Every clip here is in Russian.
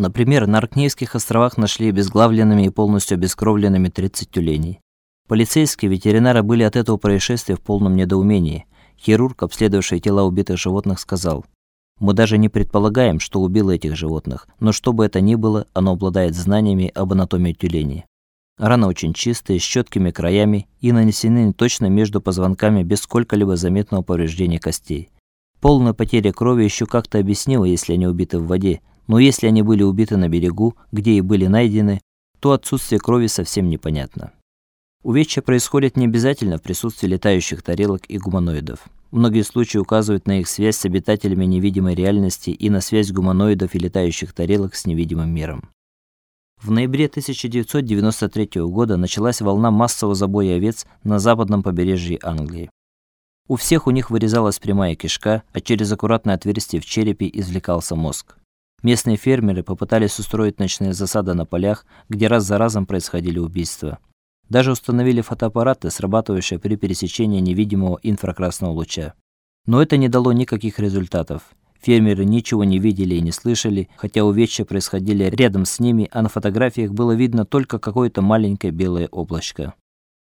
Например, на Аркнейских островах нашли обезглавленными и полностью обескровленными 30 тюленей. Полицейские и ветеринары были от этого происшествия в полном недоумении. Хирург, обследовавший тела убитых животных, сказал: "Мы даже не предполагаем, что убило этих животных, но что бы это ни было, оно обладает знаниями об анатомии тюленей. Раны очень чистые, с четкими краями и нанесены точно между позвонками без сколько-либо заметного повреждения костей. Полная потеря крови еще как-то объяснила, если они убиты в воде, но если они были убиты на берегу, где и были найдены, то отсутствие крови совсем непонятно. Увечья происходят не обязательно в присутствии летающих тарелок и гуманоидов. Многие случаи указывают на их связь с обитателями невидимой реальности и на связь гуманоидов и летающих тарелок с невидимым миром. В ноябре 1993 года началась волна массового забоя овец на западном побережье Англии. У всех у них вырезалась прямая кишка, а через аккуратное отверстие в черепе извлекался мозг. Местные фермеры попытались устроить ночные засады на полях, где раз за разом происходили убийства. Даже установили фотоаппараты, срабатывающие при пересечении невидимого инфракрасного луча. Но это не дало никаких результатов. Фермеры ничего не видели и не слышали, хотя увечья происходили рядом с ними, а на фотографиях было видно только какое-то маленькое белое облачко.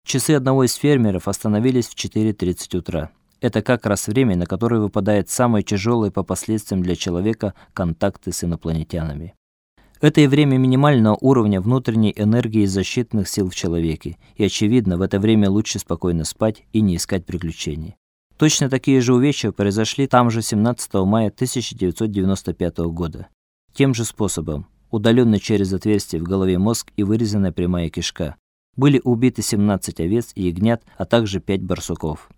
Часы одного из фермеров остановились в 4:30 утра. Это как раз время, на которое выпадает самые тяжелые по последствиям для человека контакты с инопланетянами. Это и время минимального уровня внутренней энергии и защитных сил в человеке, и очевидно, в это время лучше спокойно спать и не искать приключений. Точно такие же увечья произошли там же 17 мая 1995 года. Тем же способом, удаленный через отверстие в голове мозг и вырезанная прямая кишка. Были убиты 17 овец и ягнят, а также 5 барсуков.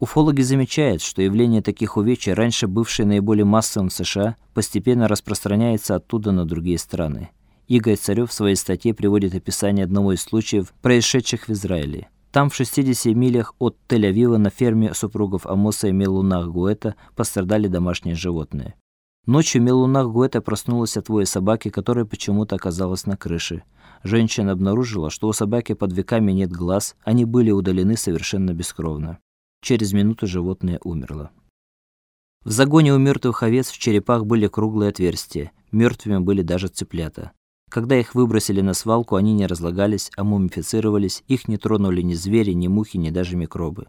Уфологи замечают, что явление таких увечий, раньше бывшее наиболее массовым в США, постепенно распространяется оттуда на другие страны. Игорь Царев в своей статье приводит описание одного из случаев, происшедших в Израиле. Там в 60 милях от Тель-Авива на ферме супругов Амоса и Мелунах Гуэта пострадали домашние животные. Ночью Мелунах Гуэта проснулась от воя собаки, которая почему-то оказалась на крыше. Женщина обнаружила, что у собаки под веками нет глаз, они были удалены совершенно бескровно. Через минуту животное умерло. В загоне у мертвых овец в черепах были круглые отверстия. Мертвыми были даже цыплята. Когда их выбросили на свалку, они не разлагались, а мумифицировались, их не тронули ни звери, ни мухи, ни даже микробы.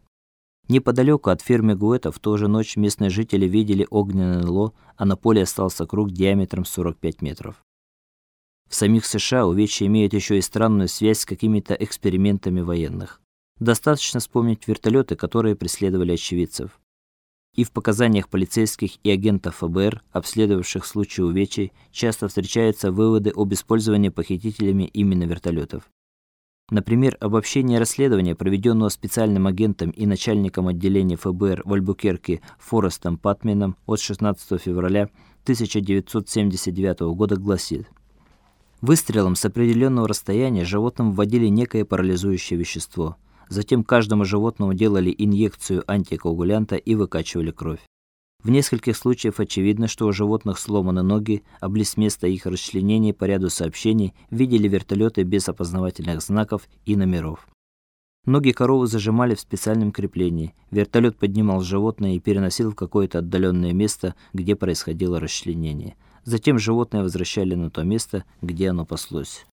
Неподалеку от фермы Гуэта в ту же ночь местные жители видели огненное ло, а на поле остался круг диаметром 45 метров. В самих США увечья имеют еще и странную связь с какими-то экспериментами военных. Достаточно вспомнить вертолеты, которые преследовали очевидцев. И в показаниях полицейских и агентов ФБР, обследовавших случаи увечий, часто встречаются выводы об использовании похитителями именно вертолетов. Например, обобщение расследования, проведенного специальным агентом и начальником отделения ФБР в Альбукерке Форестом Патменом от 16 февраля 1979 года гласит: Выстрелом с определенного расстояния животным вводили некое парализующее вещество – Затем каждому животному делали инъекцию антикоагулянта и выкачивали кровь. В нескольких случаях очевидно, что у животных сломаны ноги, а близ места их расчленения по ряду сообщений видели вертолеты без опознавательных знаков и номеров. Ноги коровы зажимали в специальном креплении. Вертолет поднимал животное и переносил в какое-то отдаленное место, где происходило расчленение. Затем животное возвращали на то место, где оно паслось.